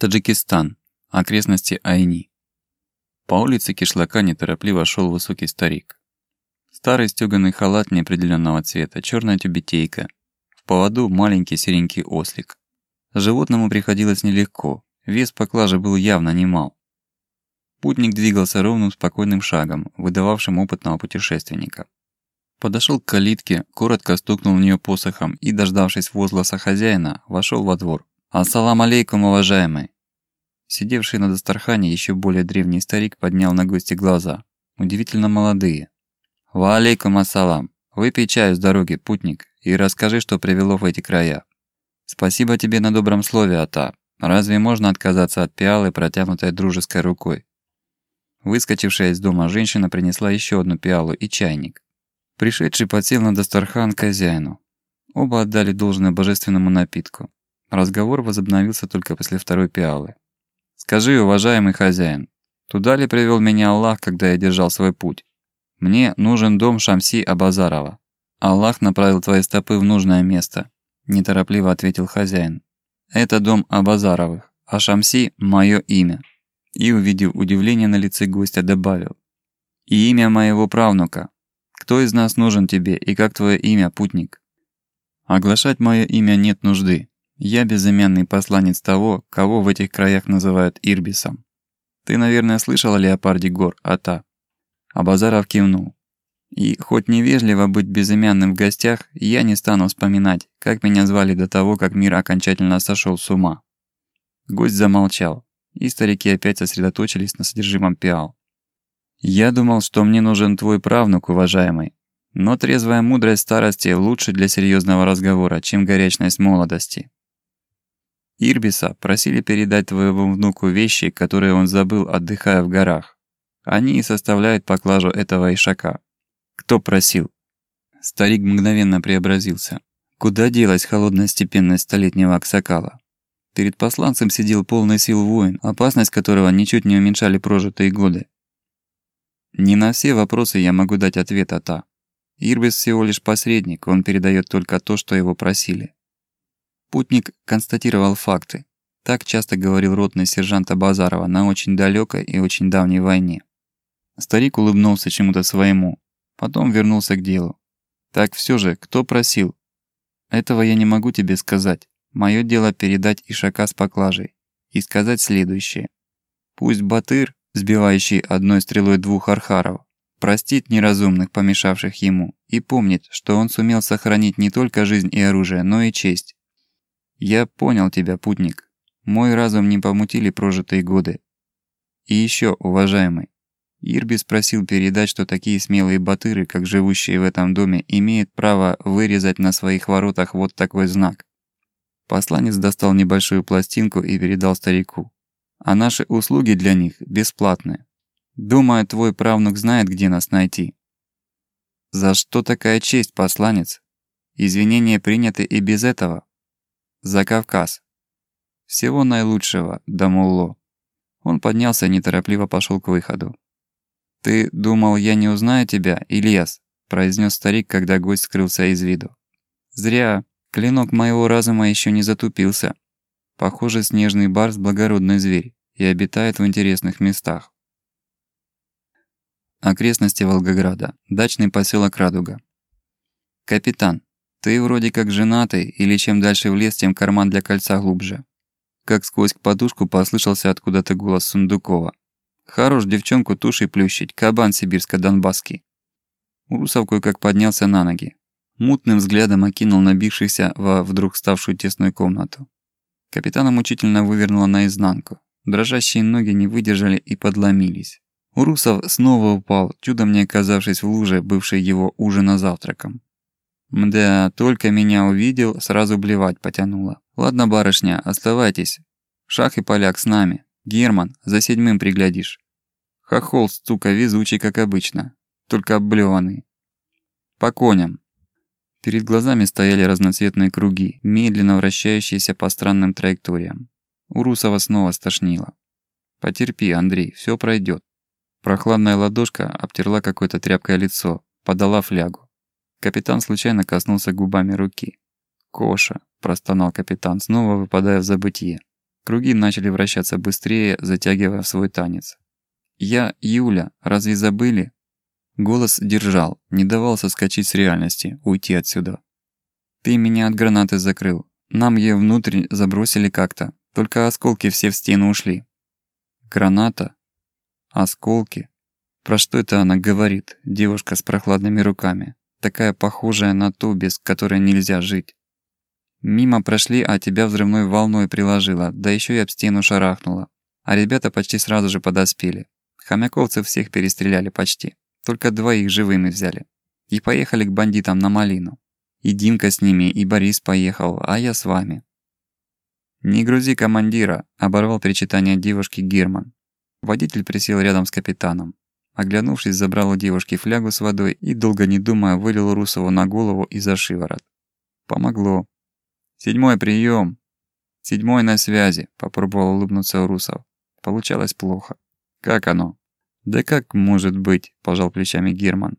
Таджикистан. Окрестности Айни. По улице кишлака неторопливо шел высокий старик. Старый стёганый халат неопределенного цвета, черная тюбетейка. В поводу маленький серенький ослик. Животному приходилось нелегко, вес поклажи был явно немал. Путник двигался ровным спокойным шагом, выдававшим опытного путешественника. Подошел к калитке, коротко стукнул в нее посохом и, дождавшись возгласа хозяина, вошел во двор. «Ассалам алейкум, уважаемый!» Сидевший на Дастархане еще более древний старик поднял на гостя глаза. Удивительно молодые. «Ва алейкум ассалам! Выпей чаю с дороги, путник, и расскажи, что привело в эти края. Спасибо тебе на добром слове, Ата. Разве можно отказаться от пиалы, протянутой дружеской рукой?» Выскочившая из дома женщина принесла еще одну пиалу и чайник. Пришедший подсел на Дастархан хозяину. Оба отдали должное божественному напитку. Разговор возобновился только после второй пиалы. «Скажи, уважаемый хозяин, туда ли привел меня Аллах, когда я держал свой путь? Мне нужен дом Шамси Абазарова. Аллах направил твои стопы в нужное место», – неторопливо ответил хозяин. «Это дом Абазаровых, а Шамси – мое имя». И, увидев удивление на лице гостя, добавил. «И имя моего правнука. Кто из нас нужен тебе и как твое имя, путник?» «Оглашать мое имя нет нужды. Я безымянный посланец того, кого в этих краях называют Ирбисом. Ты, наверное, слышал о леопарде гор, Ата?» Абазаров кивнул. И хоть невежливо быть безымянным в гостях, я не стану вспоминать, как меня звали до того, как мир окончательно сошел с ума. Гость замолчал, и старики опять сосредоточились на содержимом пиал. «Я думал, что мне нужен твой правнук, уважаемый. Но трезвая мудрость старости лучше для серьезного разговора, чем горячность молодости. Ирбиса просили передать твоему внуку вещи, которые он забыл, отдыхая в горах. Они и составляют поклажу этого ишака. Кто просил? Старик мгновенно преобразился. Куда делась холодная степенность столетнего Аксакала? Перед посланцем сидел полный сил воин, опасность которого ничуть не уменьшали прожитые годы. Не на все вопросы я могу дать ответ Ата. Ирбис всего лишь посредник, он передает только то, что его просили. Путник констатировал факты. Так часто говорил ротный сержант Базарова на очень далекой и очень давней войне. Старик улыбнулся чему-то своему, потом вернулся к делу. «Так все же, кто просил?» «Этого я не могу тебе сказать. Мое дело передать Ишака с поклажей. И сказать следующее. Пусть Батыр, сбивающий одной стрелой двух архаров, простит неразумных, помешавших ему, и помнит, что он сумел сохранить не только жизнь и оружие, но и честь. Я понял тебя, путник. Мой разум не помутили прожитые годы. И еще, уважаемый, Ирби спросил передать, что такие смелые батыры, как живущие в этом доме, имеют право вырезать на своих воротах вот такой знак. Посланец достал небольшую пластинку и передал старику. А наши услуги для них бесплатные. Думаю, твой правнук знает, где нас найти. За что такая честь, посланец? Извинения приняты и без этого. За Кавказ. Всего наилучшего, Дамулло. Он поднялся и неторопливо пошел к выходу. «Ты думал, я не узнаю тебя, Ильяс?» – произнес старик, когда гость скрылся из виду. «Зря. Клинок моего разума еще не затупился. Похоже, снежный барс – благородный зверь и обитает в интересных местах». Окрестности Волгограда. Дачный поселок Радуга. «Капитан, ты вроде как женатый, или чем дальше в лес, тем карман для кольца глубже. Как сквозь подушку послышался откуда-то голос Сундукова. Хорош девчонку тушей плющить, кабан сибирско-донбасский. Урусов кое-как поднялся на ноги. Мутным взглядом окинул набившихся во вдруг ставшую тесную комнату. Капитана мучительно вывернуло наизнанку. Дрожащие ноги не выдержали и подломились. Урусов снова упал, чудом не оказавшись в луже, бывшей его ужина-завтраком. Мда, только меня увидел, сразу блевать потянуло. Ладно, барышня, оставайтесь. Шах и поляк с нами. Герман, за седьмым приглядишь. Хохол, стука, везучий, как обычно. Только облеванный. По коням. Перед глазами стояли разноцветные круги, медленно вращающиеся по странным траекториям. У Русова снова стошнило. «Потерпи, Андрей, все пройдет. Прохладная ладошка обтерла какое-то тряпкое лицо, подала флягу. Капитан случайно коснулся губами руки. «Коша», – простонал капитан, снова выпадая в забытье. Круги начали вращаться быстрее, затягивая свой танец. «Я Юля, разве забыли?» Голос держал, не давал соскочить с реальности, уйти отсюда. «Ты меня от гранаты закрыл. Нам ее внутрь забросили как-то. Только осколки все в стену ушли». «Граната? Осколки?» Про что это она говорит, девушка с прохладными руками? Такая похожая на ту, без которой нельзя жить. Мимо прошли, а тебя взрывной волной приложила, да еще и об стену шарахнула. А ребята почти сразу же подоспели. Хомяковцы всех перестреляли почти. Только двоих живыми взяли. И поехали к бандитам на малину. И Димка с ними, и Борис поехал, а я с вами. «Не грузи командира», — оборвал причитание девушки Герман. Водитель присел рядом с капитаном. Оглянувшись, забрал у девушки флягу с водой и, долго не думая, вылил Русову на голову и за шиворот. Помогло. «Седьмой прием. «Седьмой на связи», — попробовал улыбнуться Русов. Получалось плохо. «Как оно?» «Да как может быть?» – пожал плечами Герман.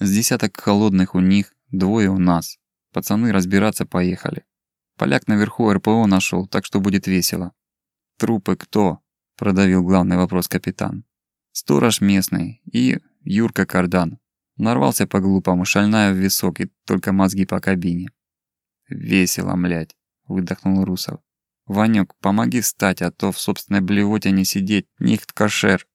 «С десяток холодных у них, двое у нас. Пацаны разбираться поехали. Поляк наверху РПО нашел, так что будет весело». «Трупы кто?» – продавил главный вопрос капитан. «Сторож местный и Юрка Кардан. Нарвался по-глупому, шальная в висок и только мозги по кабине. «Весело, млять», — выдохнул Русов. «Ванёк, помоги встать, а то в собственной блевоте не сидеть, нихт кошер».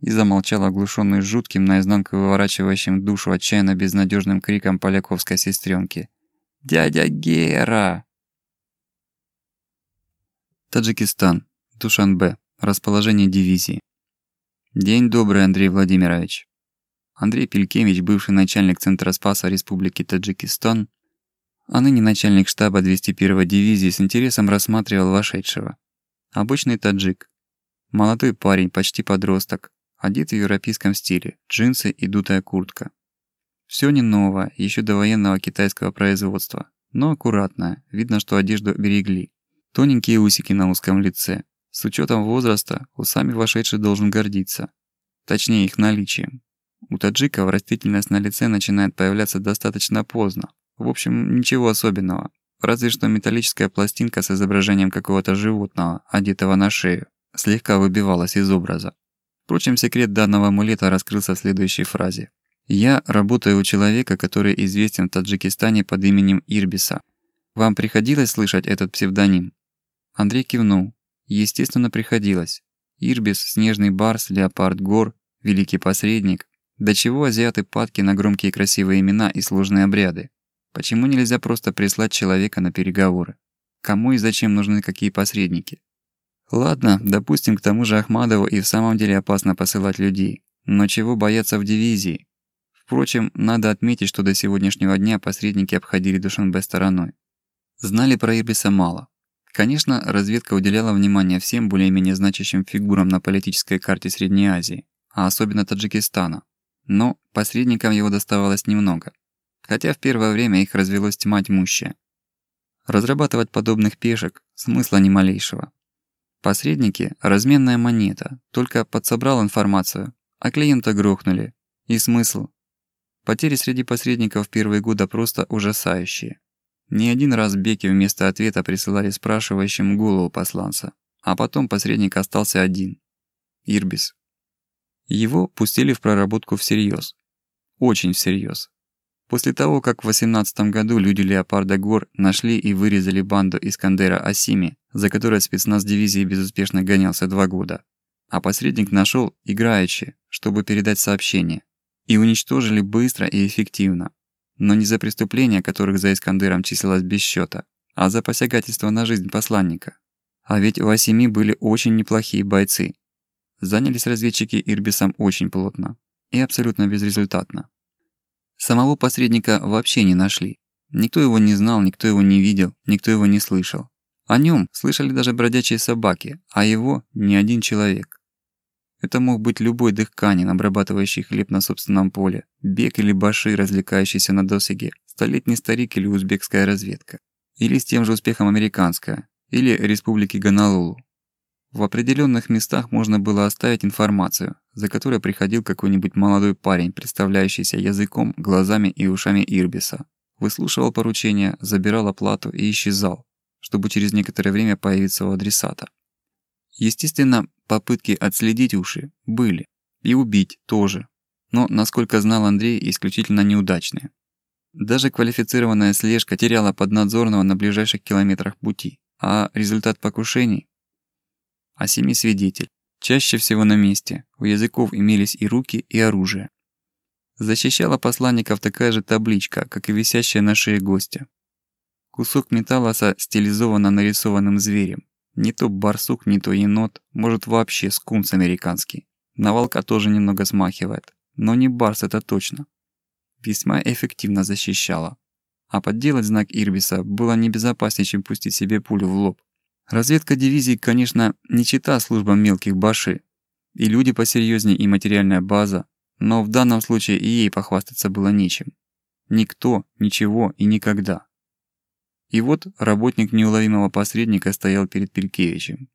И замолчал оглушенный жутким, наизнанку выворачивающим душу отчаянно безнадежным криком поляковской сестренки. «Дядя Гера!» Таджикистан. Душанбе. Расположение дивизии. День добрый, Андрей Владимирович. Андрей Пелькевич, бывший начальник Центра Спаса Республики Таджикистан, а ныне начальник штаба 201-й дивизии с интересом рассматривал вошедшего. Обычный таджик. Молодой парень, почти подросток, одет в европейском стиле, джинсы и дутая куртка. Все не новое, еще до военного китайского производства, но аккуратное, видно, что одежду берегли. Тоненькие усики на узком лице. С учетом возраста, усами вошедший должен гордиться. Точнее, их наличием. У таджиков растительность на лице начинает появляться достаточно поздно, в общем, ничего особенного. Разве что металлическая пластинка с изображением какого-то животного, одетого на шею, слегка выбивалась из образа. Впрочем, секрет данного амулета раскрылся в следующей фразе. «Я работаю у человека, который известен в Таджикистане под именем Ирбиса. Вам приходилось слышать этот псевдоним?» Андрей кивнул. Естественно, приходилось. Ирбис, снежный барс, леопард гор, великий посредник. До чего азиаты падки на громкие красивые имена и сложные обряды? Почему нельзя просто прислать человека на переговоры? Кому и зачем нужны какие посредники? Ладно, допустим, к тому же Ахмадову и в самом деле опасно посылать людей. Но чего бояться в дивизии? Впрочем, надо отметить, что до сегодняшнего дня посредники обходили Душанбе стороной. Знали про Ирбиса мало. Конечно, разведка уделяла внимание всем более-менее значащим фигурам на политической карте Средней Азии, а особенно Таджикистана. Но посредникам его доставалось немного хотя в первое время их развелось тьма тьмущая. Разрабатывать подобных пешек смысла ни малейшего. Посредники – разменная монета, только подсобрал информацию, а клиента грохнули. И смысл? Потери среди посредников в первые годы просто ужасающие. Не один раз Беки вместо ответа присылали спрашивающим голову посланца, а потом посредник остался один – Ирбис. Его пустили в проработку всерьез. Очень всерьез. После того, как в 18 году люди Леопарда Гор нашли и вырезали банду Искандера Асими, за которой спецназ дивизии безуспешно гонялся два года, а посредник нашел играючи, чтобы передать сообщение, и уничтожили быстро и эффективно. Но не за преступления, которых за Искандером числилось без счета, а за посягательство на жизнь посланника. А ведь у Асими были очень неплохие бойцы. Занялись разведчики Ирбисом очень плотно и абсолютно безрезультатно. Самого посредника вообще не нашли. Никто его не знал, никто его не видел, никто его не слышал. О нем слышали даже бродячие собаки, а его ни один человек. Это мог быть любой дыхканин, обрабатывающий хлеб на собственном поле, бег или баши, развлекающийся на досуге, столетний старик или узбекская разведка. Или с тем же успехом американская, или республики Гонолулу. В определенных местах можно было оставить информацию, за которой приходил какой-нибудь молодой парень, представляющийся языком, глазами и ушами Ирбиса. Выслушивал поручения, забирал оплату и исчезал, чтобы через некоторое время появиться у адресата. Естественно, попытки отследить уши были. И убить тоже. Но, насколько знал Андрей, исключительно неудачные. Даже квалифицированная слежка теряла поднадзорного на ближайших километрах пути. А результат покушений? О семи свидетель. Чаще всего на месте. У языков имелись и руки, и оружие. Защищала посланников такая же табличка, как и висящая на шее гостя. Кусок металла со стилизованно нарисованным зверем. Не то барсук, не то енот, может вообще скунс американский. На волка тоже немного смахивает. Но не барс это точно. Весьма эффективно защищала. А подделать знак Ирбиса было небезопаснее, чем пустить себе пулю в лоб. Разведка дивизии, конечно, не чита службам мелких баши. И люди посерьезнее, и материальная база. Но в данном случае и ей похвастаться было нечем. Никто, ничего и никогда. И вот работник неуловимого посредника стоял перед Пелькевичем.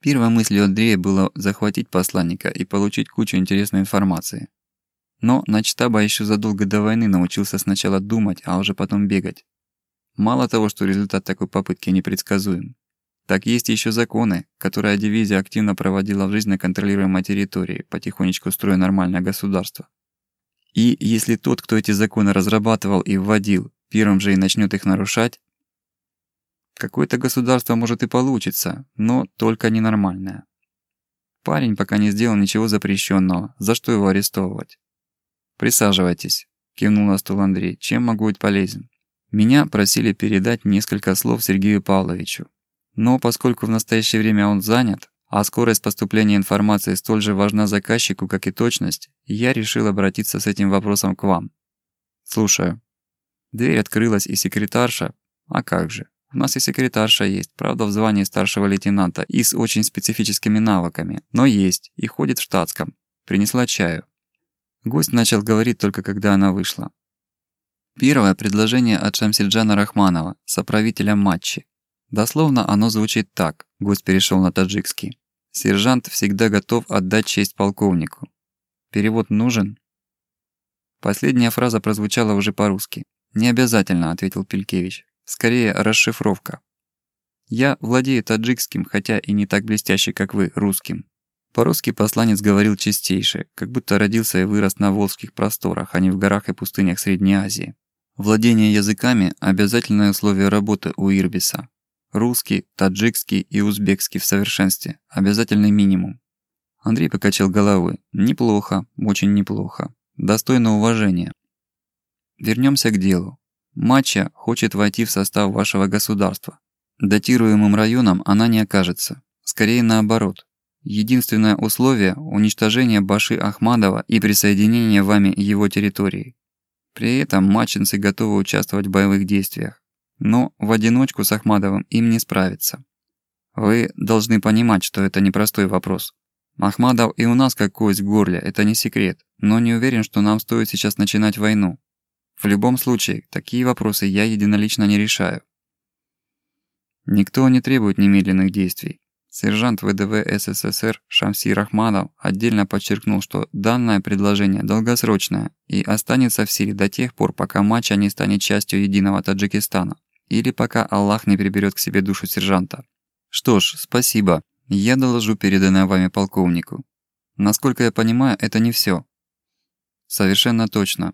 Первой мыслью Андрея было захватить посланника и получить кучу интересной информации. Но начтаба еще задолго до войны научился сначала думать, а уже потом бегать. Мало того, что результат такой попытки непредсказуем, так есть еще законы, которые дивизия активно проводила в жизнь на контролируемой территории, потихонечку строя нормальное государство. И если тот, кто эти законы разрабатывал и вводил, первым же и начнет их нарушать, какое-то государство может и получится, но только ненормальное. Парень пока не сделал ничего запрещенного, за что его арестовывать? «Присаживайтесь», – кивнул на стул Андрей. «Чем могу быть полезен?» Меня просили передать несколько слов Сергею Павловичу. Но поскольку в настоящее время он занят, а скорость поступления информации столь же важна заказчику, как и точность, я решил обратиться с этим вопросом к вам. Слушаю. Дверь открылась, и секретарша... А как же? У нас и секретарша есть, правда, в звании старшего лейтенанта и с очень специфическими навыками, но есть, и ходит в штатском. Принесла чаю. Гость начал говорить только когда она вышла. Первое предложение от Шамсильджана Рахманова, соправителя матчи. Дословно оно звучит так, гость перешел на таджикский. Сержант всегда готов отдать честь полковнику. Перевод нужен? Последняя фраза прозвучала уже по-русски. «Не обязательно», — ответил Пелькевич. «Скорее, расшифровка. Я владею таджикским, хотя и не так блестяще, как вы, русским. По-русски посланец говорил чистейше, как будто родился и вырос на волжских просторах, а не в горах и пустынях Средней Азии. Владение языками – обязательное условие работы у Ирбиса. Русский, таджикский и узбекский в совершенстве. Обязательный минимум. Андрей покачал головой. Неплохо, очень неплохо. Достойно уважения. Вернемся к делу. Матча хочет войти в состав вашего государства. Датируемым районом она не окажется. Скорее наоборот. Единственное условие – уничтожение Баши Ахмадова и присоединение вами его территории. При этом мачинцы готовы участвовать в боевых действиях. Но в одиночку с Ахмадовым им не справиться. Вы должны понимать, что это непростой вопрос. Ахмадов и у нас как кость в горле, это не секрет, но не уверен, что нам стоит сейчас начинать войну. В любом случае, такие вопросы я единолично не решаю. Никто не требует немедленных действий. Сержант ВДВ СССР Шамси Рахманов отдельно подчеркнул, что данное предложение долгосрочное и останется в силе до тех пор, пока матча не станет частью единого Таджикистана или пока Аллах не приберет к себе душу сержанта. Что ж, спасибо. Я доложу переданное вами полковнику. Насколько я понимаю, это не все. Совершенно точно.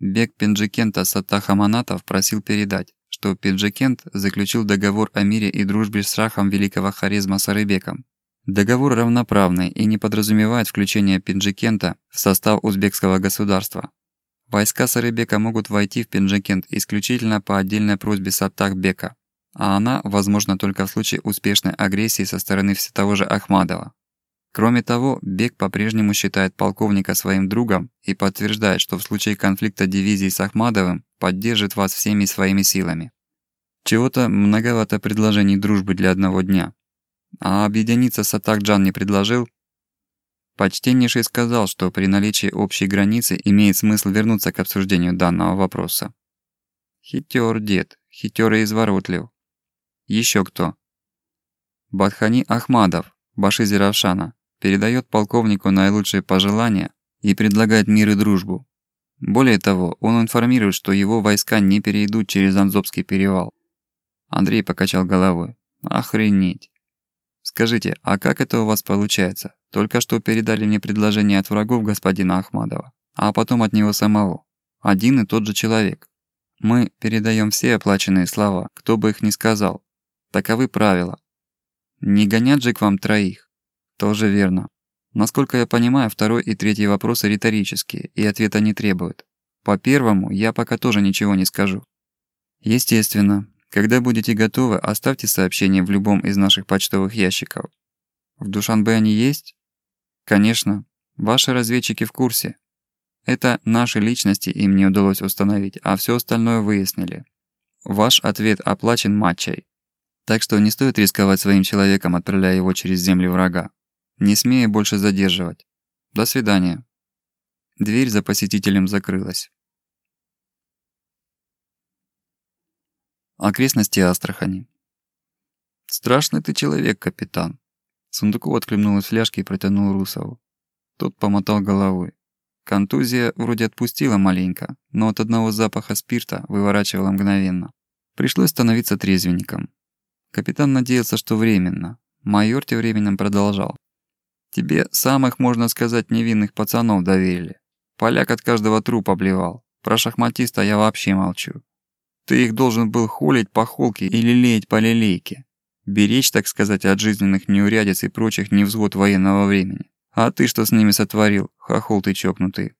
Бег Пенджикента Сатаха Манатов просил передать, что Пенджикент заключил договор о мире и дружбе с шахом великого харизма Сарыбеком. Договор равноправный и не подразумевает включение Пенджикента в состав узбекского государства. Войска Сарыбека могут войти в Пенджикент исключительно по отдельной просьбе Саттахбека, а она возможна только в случае успешной агрессии со стороны все того же Ахмадова. Кроме того, Бек по-прежнему считает полковника своим другом и подтверждает, что в случае конфликта дивизии с Ахмадовым поддержит вас всеми своими силами. Чего-то многовато предложений дружбы для одного дня. А объединиться с Атакджан не предложил, Почтеннейший сказал, что при наличии общей границы имеет смысл вернуться к обсуждению данного вопроса. Хитер дед, хитер и изворотлив. Еще кто? Бадхани Ахмадов, Башизи Равшана, передает полковнику наилучшие пожелания и предлагает мир и дружбу. Более того, он информирует, что его войска не перейдут через Анзобский перевал. Андрей покачал головой. Охренеть. Скажите, а как это у вас получается? Только что передали мне предложение от врагов господина Ахмадова, а потом от него самого. Один и тот же человек. Мы передаем все оплаченные слова, кто бы их ни сказал. Таковы правила. Не гонят же к вам троих. Тоже верно. Насколько я понимаю, второй и третий вопросы риторические, и ответа не требуют. По первому я пока тоже ничего не скажу. Естественно, когда будете готовы, оставьте сообщение в любом из наших почтовых ящиков. В Душанбе они есть? Конечно. Ваши разведчики в курсе. Это наши личности им не удалось установить, а все остальное выяснили. Ваш ответ оплачен матчей. Так что не стоит рисковать своим человеком, отправляя его через земли врага. Не смея больше задерживать. До свидания. Дверь за посетителем закрылась. Окрестности Астрахани. «Страшный ты человек, капитан!» Сундуков отклемнул из фляжки и протянул Русову. Тот помотал головой. Контузия вроде отпустила маленько, но от одного запаха спирта выворачивала мгновенно. Пришлось становиться трезвенником. Капитан надеялся, что временно. Майор тем временем продолжал. Тебе самых, можно сказать, невинных пацанов доверили. Поляк от каждого трупа обливал. Про шахматиста я вообще молчу. Ты их должен был холить по холке или лелеять по лелейке. Беречь, так сказать, от жизненных неурядиц и прочих невзгод военного времени. А ты что с ними сотворил, хохол ты чокнутый?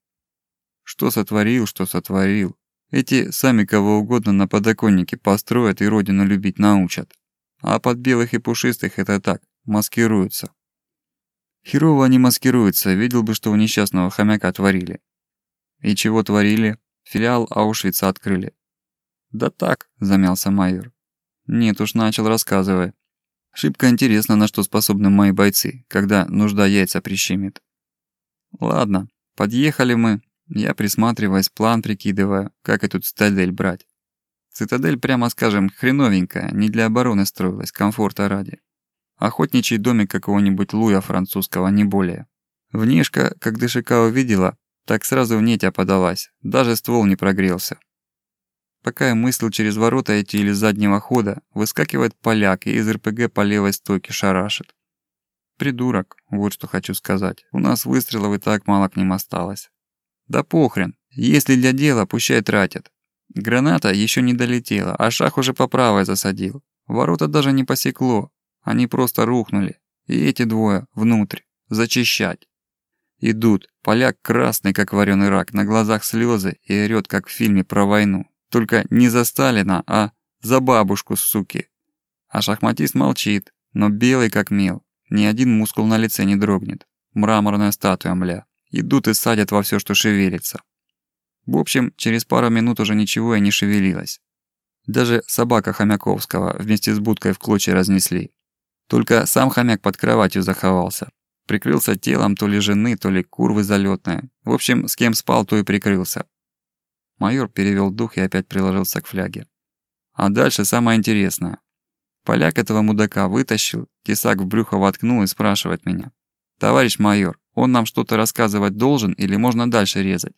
Что сотворил, что сотворил? Эти сами кого угодно на подоконнике построят и родину любить научат. А под белых и пушистых это так, маскируются. Херово они маскируются, видел бы, что у несчастного хомяка творили. И чего творили? Филиал Аушвица открыли. Да так, замялся майор. Нет уж, начал, рассказывай. Шибко интересно, на что способны мои бойцы, когда нужда яйца прищемит. Ладно, подъехали мы. Я присматриваясь, план прикидываю, как эту цитадель брать. Цитадель, прямо скажем, хреновенькая, не для обороны строилась, комфорта ради. Охотничий домик какого-нибудь луя французского, не более. Внешка, как Дышика увидела, так сразу в нетя подалась, даже ствол не прогрелся. Пока я мыслил через ворота идти или заднего хода, выскакивает поляк и из РПГ по левой стойке шарашит. Придурок, вот что хочу сказать. У нас выстрелов и так мало к ним осталось. Да похрен, если для дела, пущай тратят. Граната еще не долетела, а шах уже по правой засадил. Ворота даже не посекло, они просто рухнули. И эти двое внутрь. Зачищать. Идут. Поляк красный, как вареный рак, на глазах слезы и орёт, как в фильме про войну. Только не за Сталина, а за бабушку, суки. А шахматист молчит, но белый как мел. Ни один мускул на лице не дрогнет. Мраморная статуя, мля. Идут и садят во все, что шевелится. В общем, через пару минут уже ничего и не шевелилось. Даже собака Хомяковского вместе с будкой в клочья разнесли. Только сам хомяк под кроватью заховался. Прикрылся телом то ли жены, то ли курвы залетные. В общем, с кем спал, то и прикрылся. Майор перевел дух и опять приложился к фляге. А дальше самое интересное. Поляк этого мудака вытащил, тесак в брюхо воткнул и спрашивает меня. «Товарищ майор, он нам что-то рассказывать должен или можно дальше резать?»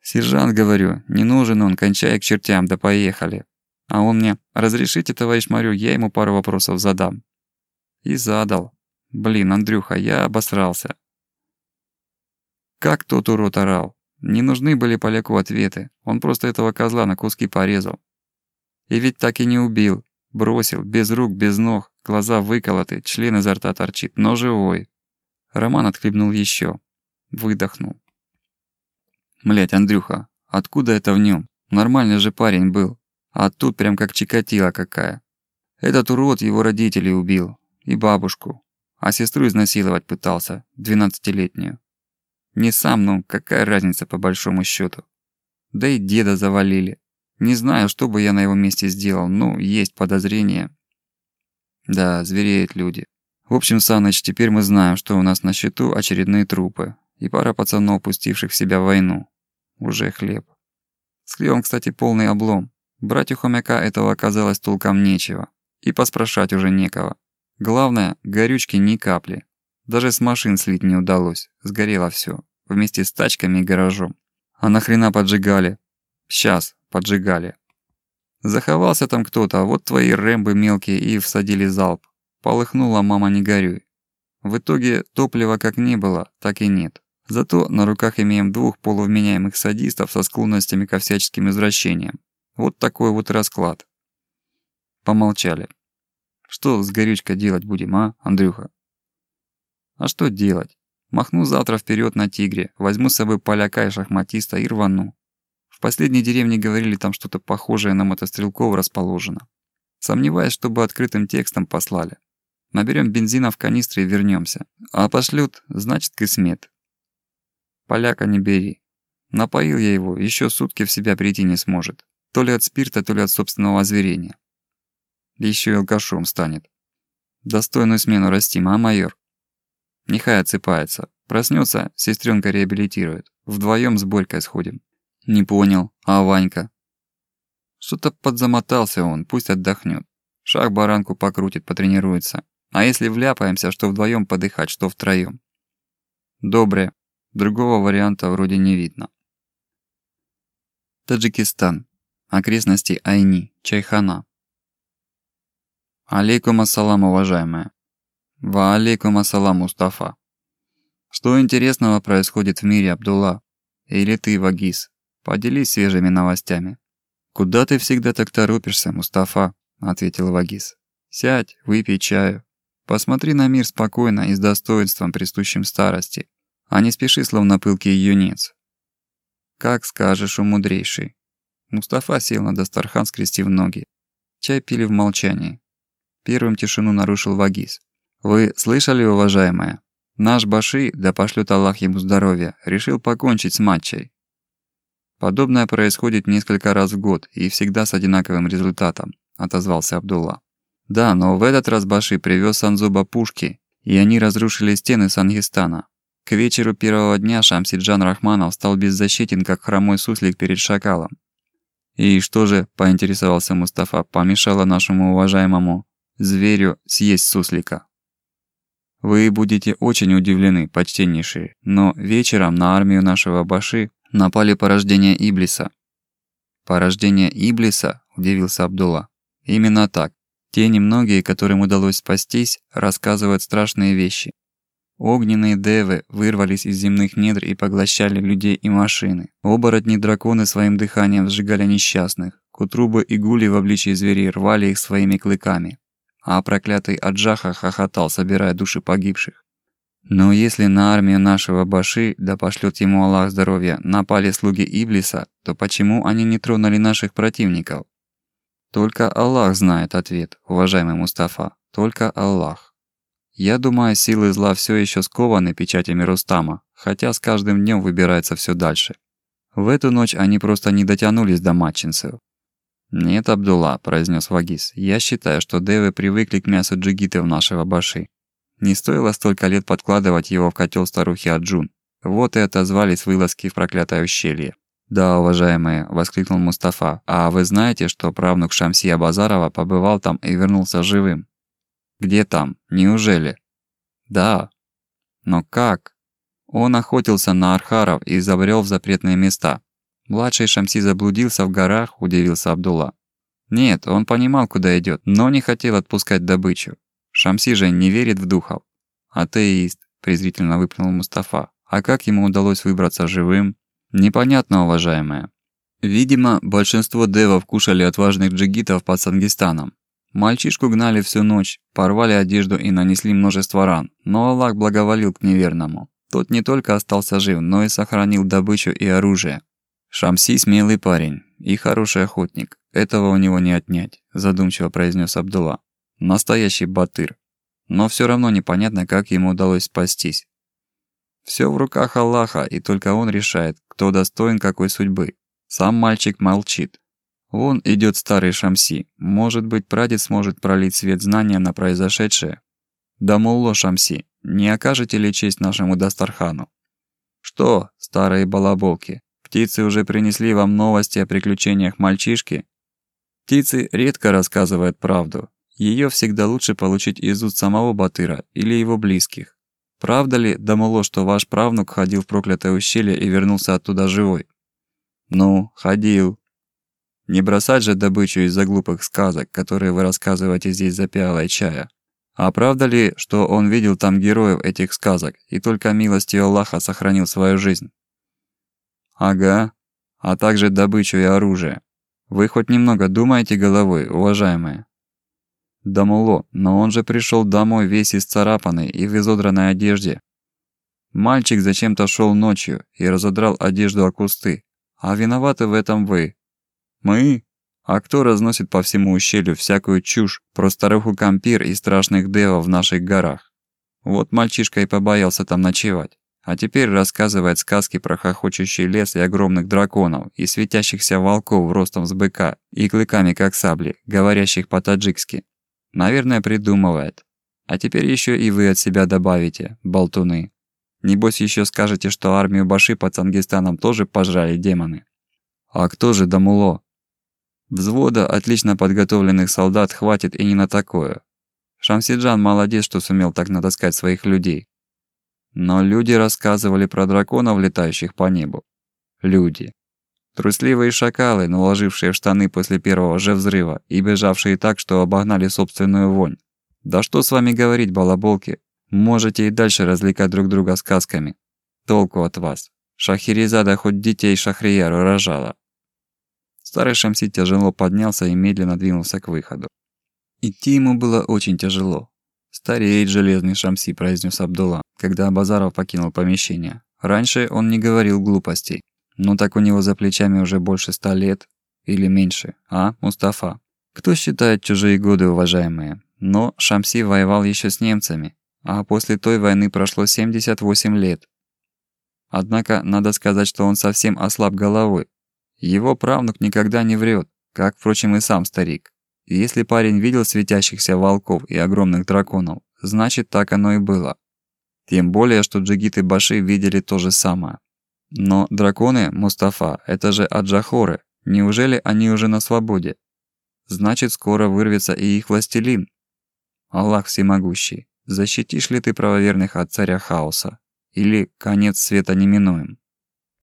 «Сержант, говорю, не нужен он, кончай к чертям, да поехали». А он мне, «Разрешите, товарищ майор, я ему пару вопросов задам». И задал. Блин, Андрюха, я обосрался. Как тот урод орал. Не нужны были поляку ответы. Он просто этого козла на куски порезал. И ведь так и не убил. Бросил, без рук, без ног, глаза выколоты, член изо рта торчит, но живой. Роман отхлебнул еще. Выдохнул. Млять, Андрюха, откуда это в нем? Нормальный же парень был. А тут прям как чикатила какая. Этот урод его родителей убил и бабушку, а сестру изнасиловать пытался, двенадцатилетнюю. Не сам, ну какая разница по большому счету. Да и деда завалили. Не знаю, что бы я на его месте сделал, ну, есть подозрение. Да, звереют люди. В общем, Саныч, теперь мы знаем, что у нас на счету очередные трупы. И пара пацанов, пустивших в себя войну. Уже хлеб. С хлебом, кстати, полный облом. Брать у хомяка этого оказалось толком нечего. И поспрашать уже некого. Главное, горючки ни капли. Даже с машин слить не удалось. Сгорело все, Вместе с тачками и гаражом. А нахрена поджигали? Сейчас, поджигали. Заховался там кто-то, а вот твои рэмбы мелкие и всадили залп. Полыхнула мама не горюй. В итоге топлива как не было, так и нет. Зато на руках имеем двух полувменяемых садистов со склонностями ко всяческим извращениям. Вот такой вот расклад. Помолчали. Что с горючкой делать будем, а, Андрюха? А что делать? Махну завтра вперед на тигре, возьму с собой поляка и шахматиста и рвану. В последней деревне говорили, там что-то похожее на мотострелков расположено. Сомневаюсь, чтобы открытым текстом послали. Наберем бензина в канистре и вернемся. А пошлют, значит, кисмет. Поляка не бери. Напоил я его, еще сутки в себя прийти не сможет. То ли от спирта, то ли от собственного озверения. Еще и алкашом станет. Достойную смену растим, а, майор? Нехай отсыпается. Проснется, сестренка реабилитирует. Вдвоем с Борькой сходим. Не понял. А Ванька? Что-то подзамотался он, пусть отдохнет. Шаг баранку покрутит, потренируется. А если вляпаемся, что вдвоем подыхать, что втроем? Добре. Другого варианта вроде не видно. Таджикистан. Окрестности Айни, Чайхана. Алейкум ассалам, уважаемая. Ва алейкум ассалам, Мустафа. Что интересного происходит в мире, Абдулла? Или ты, Вагис? Поделись свежими новостями. Куда ты всегда так торопишься, Мустафа? Ответил Вагис. Сядь, выпей чаю. Посмотри на мир спокойно и с достоинством, присущим старости, а не спеши, словно пылкий юнец. Как скажешь, о мудрейший. Мустафа сел на Дастархан, скрестив ноги. Чай пили в молчании. Первым тишину нарушил Вагис. «Вы слышали, уважаемый? Наш Баши, да пошлет Аллах ему здоровья, решил покончить с матчей. Подобное происходит несколько раз в год и всегда с одинаковым результатом», – отозвался Абдулла. «Да, но в этот раз Баши привез Санзуба пушки, и они разрушили стены Сангистана. К вечеру первого дня Шамсиджан Рахманов стал беззащитен, как хромой суслик перед шакалом. «И что же, — поинтересовался Мустафа, — помешало нашему уважаемому зверю съесть суслика. Вы будете очень удивлены, почтеннейшие, но вечером на армию нашего Баши напали порождения Иблиса. Порождение Иблиса? Удивился Абдулла. Именно так. Те немногие, которым удалось спастись, рассказывают страшные вещи. Огненные девы вырвались из земных недр и поглощали людей и машины. Оборотни-драконы своим дыханием сжигали несчастных. Кутрубы и гули в обличии зверей рвали их своими клыками а проклятый Аджаха хохотал, собирая души погибших. Но если на армию нашего Баши, да пошлет ему Аллах здоровья, напали слуги Иблиса, то почему они не тронули наших противников? Только Аллах знает ответ, уважаемый Мустафа, только Аллах. Я думаю, силы зла все еще скованы печатями Рустама, хотя с каждым днем выбирается все дальше. В эту ночь они просто не дотянулись до матчинцев. «Нет, Абдулла», – произнес Вагис, – «я считаю, что девы привыкли к мясу джигитов нашего баши. Не стоило столько лет подкладывать его в котел старухи Аджун. Вот и отозвались вылазки в проклятое ущелье». «Да, уважаемые», – воскликнул Мустафа, – «а вы знаете, что правнук Шамсия Базарова побывал там и вернулся живым?» «Где там? Неужели?» «Да». «Но как?» Он охотился на архаров и забрел в запретные места. Младший Шамси заблудился в горах, удивился Абдулла. Нет, он понимал, куда идет, но не хотел отпускать добычу. Шамси же не верит в духов. Атеист, презрительно выплюнул Мустафа. А как ему удалось выбраться живым? Непонятно, уважаемая. Видимо, большинство девов кушали отважных джигитов под Сангистаном. Мальчишку гнали всю ночь, порвали одежду и нанесли множество ран, но Аллах благоволил к неверному. Тот не только остался жив, но и сохранил добычу и оружие. «Шамси смелый парень и хороший охотник. Этого у него не отнять», – задумчиво произнес Абдулла. «Настоящий батыр. Но все равно непонятно, как ему удалось спастись. Все в руках Аллаха, и только он решает, кто достоин какой судьбы. Сам мальчик молчит. Вон идет старый Шамси. Может быть, прадед сможет пролить свет знания на произошедшее. Да мулло Шамси, не окажете ли честь нашему Дастархану? Что, старые балаболки, Птицы уже принесли вам новости о приключениях мальчишки? Птицы редко рассказывают правду. Ее всегда лучше получить из уст самого Батыра или его близких. Правда ли, Дамуло, что ваш правнук ходил в проклятое ущелье и вернулся оттуда живой? Ну, ходил. Не бросать же добычу из-за глупых сказок, которые вы рассказываете здесь за пиалой чая. А правда ли, что он видел там героев этих сказок и только милостью Аллаха сохранил свою жизнь? Ага, а также добычу и оружие. Вы хоть немного думаете головой, уважаемые? Да муло, но он же пришел домой весь исцарапанный и в изодранной одежде. Мальчик зачем-то шел ночью и разодрал одежду о кусты. А виноваты в этом вы. Мы? А кто разносит по всему ущелью всякую чушь про старуху Кампир и страшных девов в наших горах? Вот мальчишка и побоялся там ночевать. А теперь рассказывает сказки про хохочущий лес и огромных драконов, и светящихся волков ростом с быка, и клыками как сабли, говорящих по-таджикски. Наверное, придумывает. А теперь еще и вы от себя добавите, болтуны. Небось еще скажете, что армию Баши под Цангистаном тоже пожрали демоны. А кто же Дамуло? Взвода отлично подготовленных солдат хватит и не на такое. Шамсиджан молодец, что сумел так натаскать своих людей. Но люди рассказывали про драконов, летающих по небу. Люди. Трусливые шакалы, наложившие в штаны после первого же взрыва и бежавшие так, что обогнали собственную вонь. Да что с вами говорить, балаболки? Можете и дальше развлекать друг друга сказками. Толку от вас. Шахерезада хоть детей Шахрияру рожала. Старый Шамси тяжело поднялся и медленно двинулся к выходу. Идти ему было очень тяжело. «Стареет железный Шамси», – произнес Абдулла, когда Базаров покинул помещение. Раньше он не говорил глупостей. Но так у него за плечами уже больше ста лет. Или меньше, а, Мустафа? Кто считает чужие годы, уважаемые? Но Шамси воевал еще с немцами, а после той войны прошло 78 лет. Однако надо сказать, что он совсем ослаб головой, его правнук никогда не врет, как, впрочем, и сам старик. Если парень видел светящихся волков и огромных драконов, значит, так оно и было. Тем более, что джигиты Баши видели то же самое. Но драконы, Мустафа, это же аджахоры. Неужели они уже на свободе? Значит, скоро вырвется и их властелин. Аллах всемогущий, защитишь ли ты правоверных от царя хаоса? Или конец света неминуем?